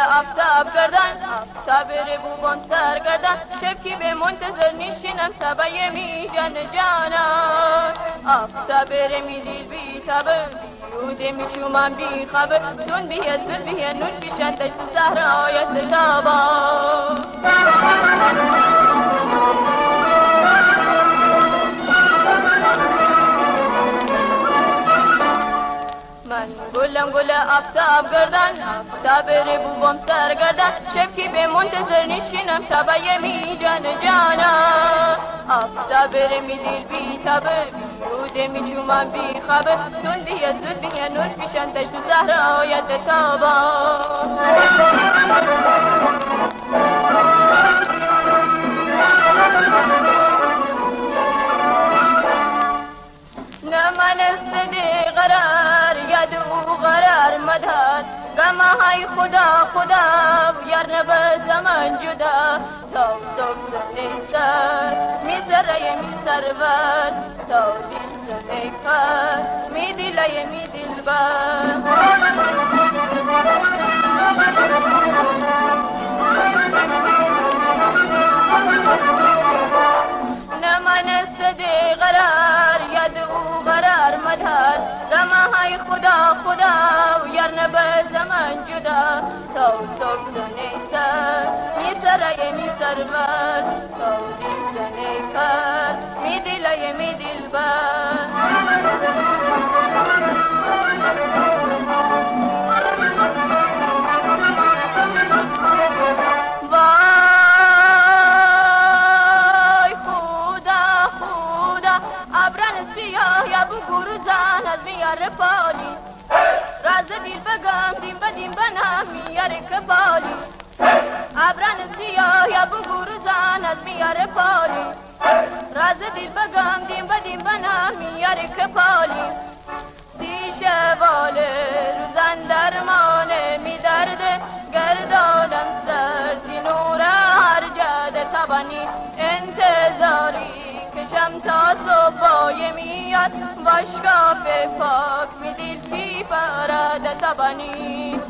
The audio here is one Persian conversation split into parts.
آفتاب بوبان سرگردن شبکی به منتظر نیشینم تبای می جان جانان. آفتاب می دیل بی تبه بیوده می شومان بی خبر تون بیه زل بیه نون بیشن دشت زهرایت تابان گلم گل آفتاب گردن آفتاب بوبم سرگردن شب به منتظر نشینم تبای می جان جانا آفتاب می دیل بی تبه بیوده می چومم بی خبر تون بیه زود بیه نور پیشن تشت زهر آیت تابا مدد گمه های خدا خدا یار نبه زمان جدا. تا صبح نیسر می سره می سرور. تا دل نیفر می دلای می دلبر های خدا خدا و یار نبه زمان جدا. تا صبح نیسر می سرای می سرور تا دل نیفر می دلای می دلبر وای راز دیل بگم دیم بدیم بنم میار کبالی ابران سیاه یا بگور زن از میار پالی راز دیل بگم دیم بدیم بنم میار کپالی دیشه باله روزن درمانه می درده گردانم سرزی نور هر جد تبانی انتظاری کشم تا صبح میاد باشگاه پاک می دیل پی پرد تبانی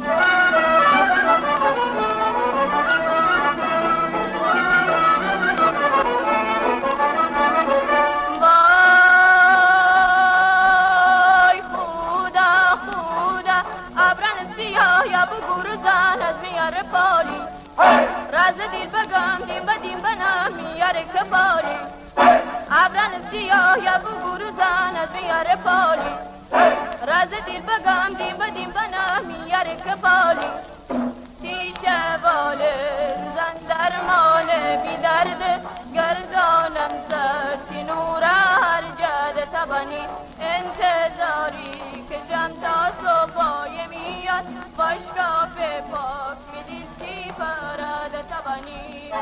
وای خدا خدا ابران سیاه یا بگور زن یا بگور زن از میار پالی. راز دیل بگم دیم بدیم بنم میار کپالی. دیشه باله زن درمانه بی درد گردانم سرتی نور هر جد تبانی انتظاری کشم تا صبح میاد. باشگاه پاک میدیل سی پرد تبانی.